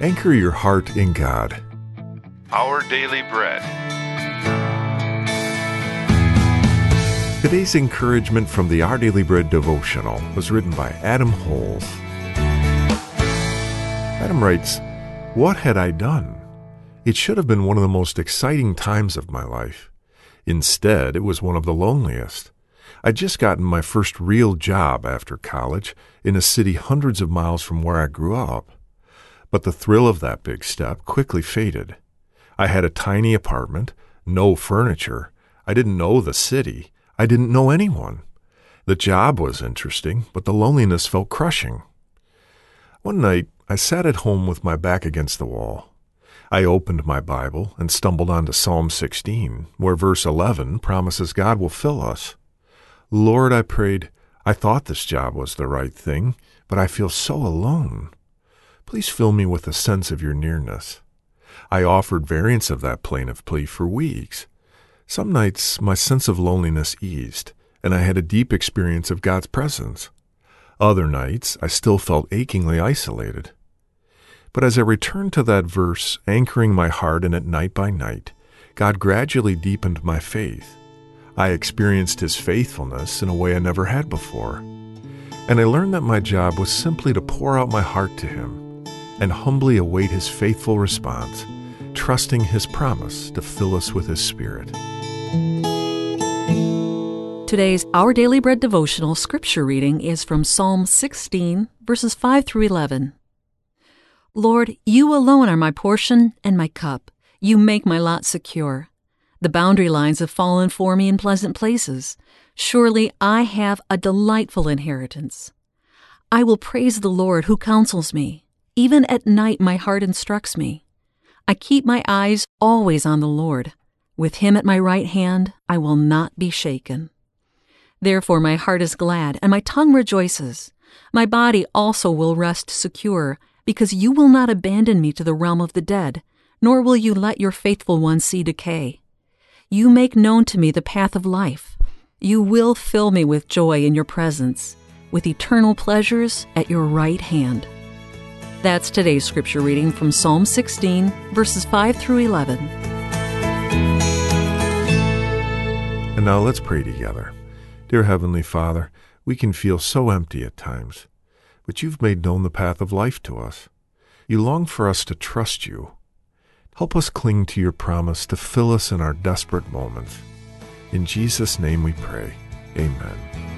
Anchor your heart in God. Our Daily Bread. Today's encouragement from the Our Daily Bread devotional was written by Adam Holz. Adam writes, What had I done? It should have been one of the most exciting times of my life. Instead, it was one of the loneliest. I'd just gotten my first real job after college in a city hundreds of miles from where I grew up. But the thrill of that big step quickly faded. I had a tiny apartment, no furniture. I didn't know the city. I didn't know anyone. The job was interesting, but the loneliness felt crushing. One night, I sat at home with my back against the wall. I opened my Bible and stumbled onto Psalm 16, where verse 11 promises God will fill us. Lord, I prayed, I thought this job was the right thing, but I feel so alone. Please fill me with a sense of your nearness. I offered variants of that plaintive plea for weeks. Some nights my sense of loneliness eased, and I had a deep experience of God's presence. Other nights I still felt achingly isolated. But as I returned to that verse, anchoring my heart in it night by night, God gradually deepened my faith. I experienced His faithfulness in a way I never had before. And I learned that my job was simply to pour out my heart to Him and humbly await His faithful response, trusting His promise to fill us with His Spirit. Today's Our Daily Bread devotional scripture reading is from Psalm 16, verses 5 through 11. Lord, you alone are my portion and my cup. You make my lot secure. The boundary lines have fallen for me in pleasant places. Surely I have a delightful inheritance. I will praise the Lord who counsels me. Even at night, my heart instructs me. I keep my eyes always on the Lord. With him at my right hand, I will not be shaken. Therefore, my heart is glad, and my tongue rejoices. My body also will rest secure, because you will not abandon me to the realm of the dead, nor will you let your faithful one see decay. You make known to me the path of life. You will fill me with joy in your presence, with eternal pleasures at your right hand. That's today's scripture reading from Psalm 16, verses 5 through 11. And now let's pray together. Dear Heavenly Father, we can feel so empty at times, but you've made known the path of life to us. You long for us to trust you Help us cling to your promise to fill us in our desperate moments. In Jesus' name we pray. Amen.